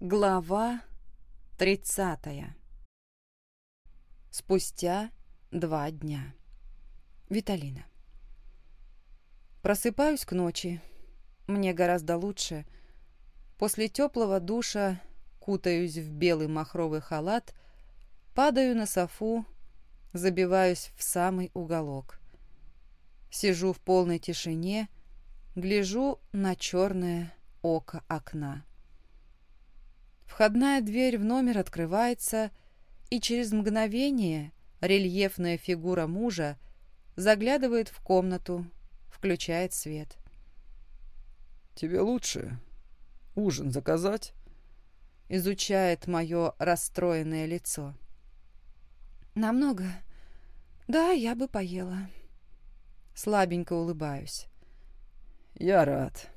Глава тридцатая. Спустя два дня. Виталина. Просыпаюсь к ночи. Мне гораздо лучше. После теплого душа кутаюсь в белый махровый халат, падаю на софу, забиваюсь в самый уголок. Сижу в полной тишине, гляжу на черное око окна. Входная дверь в номер открывается, и через мгновение рельефная фигура мужа заглядывает в комнату, включает свет. «Тебе лучше ужин заказать?» Изучает мое расстроенное лицо. «Намного. Да, я бы поела». Слабенько улыбаюсь. «Я рад».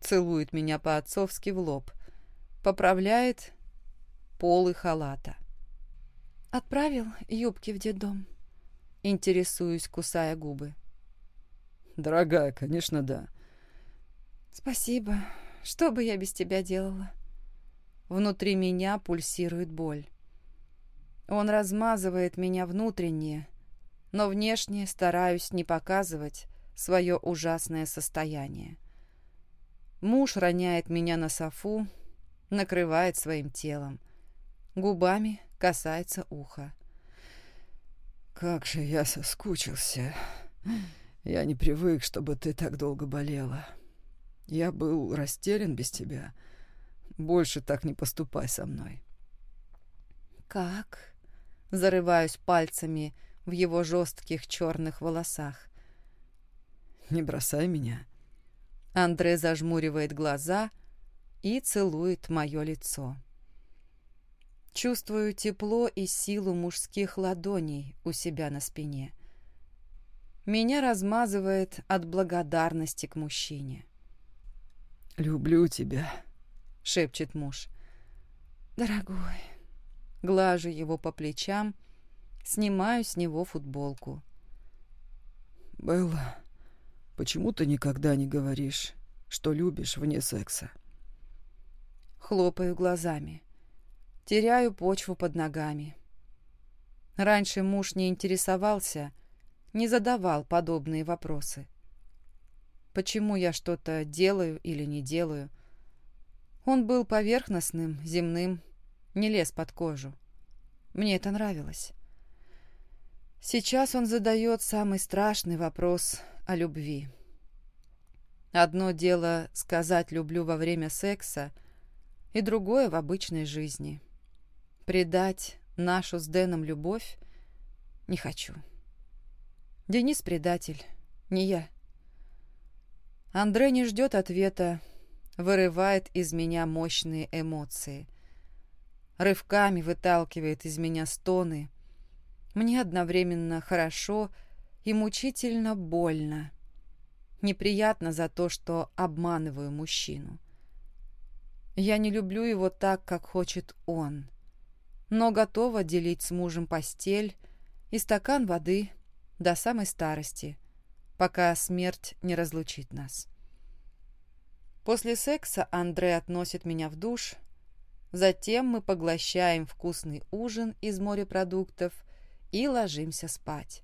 Целует меня по-отцовски в лоб поправляет полы халата. «Отправил юбки в детдом?» Интересуюсь, кусая губы. «Дорогая, конечно, да». «Спасибо. Что бы я без тебя делала?» Внутри меня пульсирует боль. Он размазывает меня внутренне, но внешне стараюсь не показывать свое ужасное состояние. Муж роняет меня на софу, накрывает своим телом. Губами касается уха. «Как же я соскучился. Я не привык, чтобы ты так долго болела. Я был растерян без тебя. Больше так не поступай со мной». «Как?» Зарываюсь пальцами в его жестких черных волосах. «Не бросай меня». Андре зажмуривает глаза — и целует мое лицо. Чувствую тепло и силу мужских ладоней у себя на спине. Меня размазывает от благодарности к мужчине. «Люблю тебя», — шепчет муж. «Дорогой». Глажу его по плечам, снимаю с него футболку. «Белла, почему ты никогда не говоришь, что любишь вне секса?» Хлопаю глазами. Теряю почву под ногами. Раньше муж не интересовался, не задавал подобные вопросы. Почему я что-то делаю или не делаю? Он был поверхностным, земным, не лез под кожу. Мне это нравилось. Сейчас он задает самый страшный вопрос о любви. Одно дело сказать «люблю» во время секса — и другое в обычной жизни. Предать нашу с Дэном любовь не хочу. Денис предатель, не я. Андре не ждет ответа, вырывает из меня мощные эмоции. Рывками выталкивает из меня стоны. Мне одновременно хорошо и мучительно больно. Неприятно за то, что обманываю мужчину. Я не люблю его так, как хочет он, но готова делить с мужем постель и стакан воды до самой старости, пока смерть не разлучит нас. После секса Андре относит меня в душ, затем мы поглощаем вкусный ужин из морепродуктов и ложимся спать.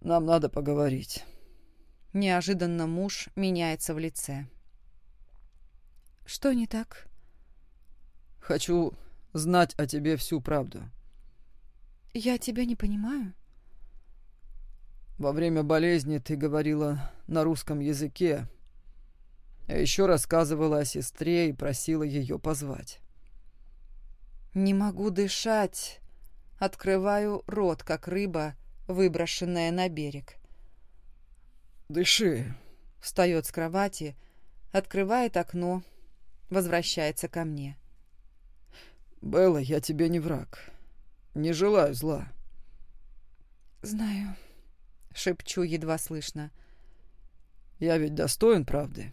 «Нам надо поговорить». Неожиданно муж меняется в лице. Что не так? Хочу знать о тебе всю правду. Я тебя не понимаю. Во время болезни ты говорила на русском языке, а еще рассказывала о сестре и просила ее позвать. Не могу дышать. Открываю рот, как рыба, выброшенная на берег. «Дыши!» Встает с кровати, открывает окно, возвращается ко мне. «Белла, я тебе не враг. Не желаю зла». «Знаю», — шепчу едва слышно. «Я ведь достоин правды».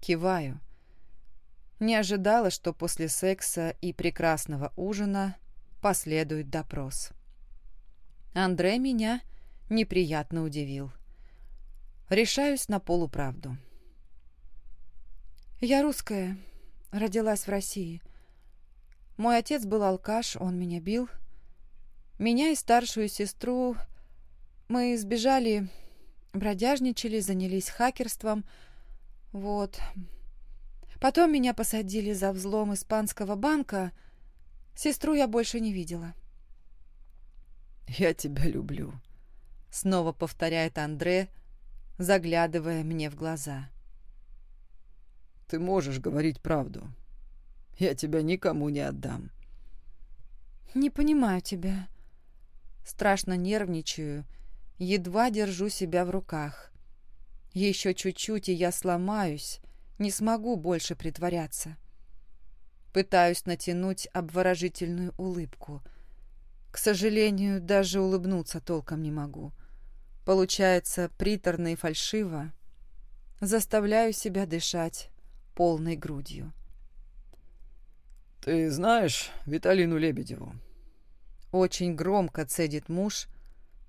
Киваю. Не ожидала, что после секса и прекрасного ужина последует допрос. Андре меня неприятно удивил. Решаюсь на полуправду. «Я русская родилась в России. Мой отец был алкаш, он меня бил. Меня и старшую сестру мы сбежали, бродяжничали, занялись хакерством. Вот. Потом меня посадили за взлом испанского банка. Сестру я больше не видела. «Я тебя люблю», — снова повторяет Андре, заглядывая мне в глаза. «Ты можешь говорить правду. Я тебя никому не отдам». «Не понимаю тебя. Страшно нервничаю, едва держу себя в руках. Еще чуть-чуть, и я сломаюсь, не смогу больше притворяться. Пытаюсь натянуть обворожительную улыбку. К сожалению, даже улыбнуться толком не могу. Получается приторно и фальшиво. Заставляю себя дышать полной грудью. «Ты знаешь Виталину Лебедеву?» Очень громко цедит муж,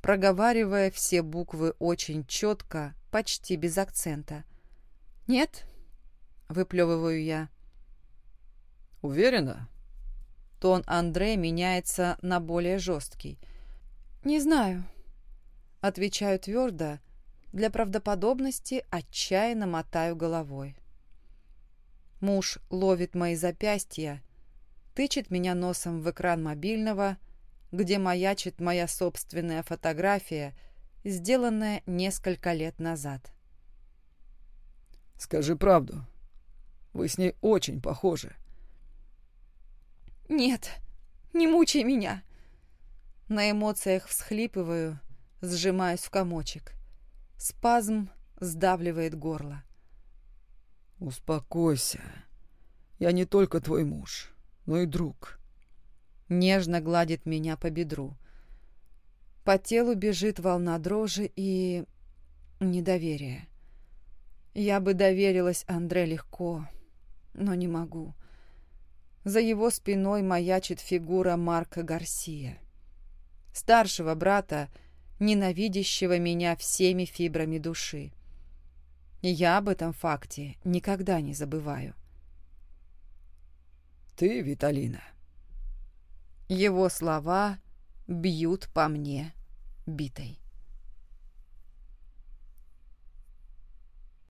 проговаривая все буквы очень четко, почти без акцента. «Нет?» — выплевываю я. «Уверена?» Тон Андре меняется на более жесткий. «Не знаю», — отвечаю твердо, для правдоподобности отчаянно мотаю головой. Муж ловит мои запястья, тычет меня носом в экран мобильного — где маячит моя собственная фотография, сделанная несколько лет назад. «Скажи правду. Вы с ней очень похожи». «Нет, не мучай меня!» На эмоциях всхлипываю, сжимаюсь в комочек. Спазм сдавливает горло. «Успокойся. Я не только твой муж, но и друг нежно гладит меня по бедру. По телу бежит волна дрожи и недоверия. Я бы доверилась Андре легко, но не могу. За его спиной маячит фигура Марка Гарсия, старшего брата, ненавидящего меня всеми фибрами души. Я об этом факте никогда не забываю. «Ты, Виталина, его слова бьют по мне битой.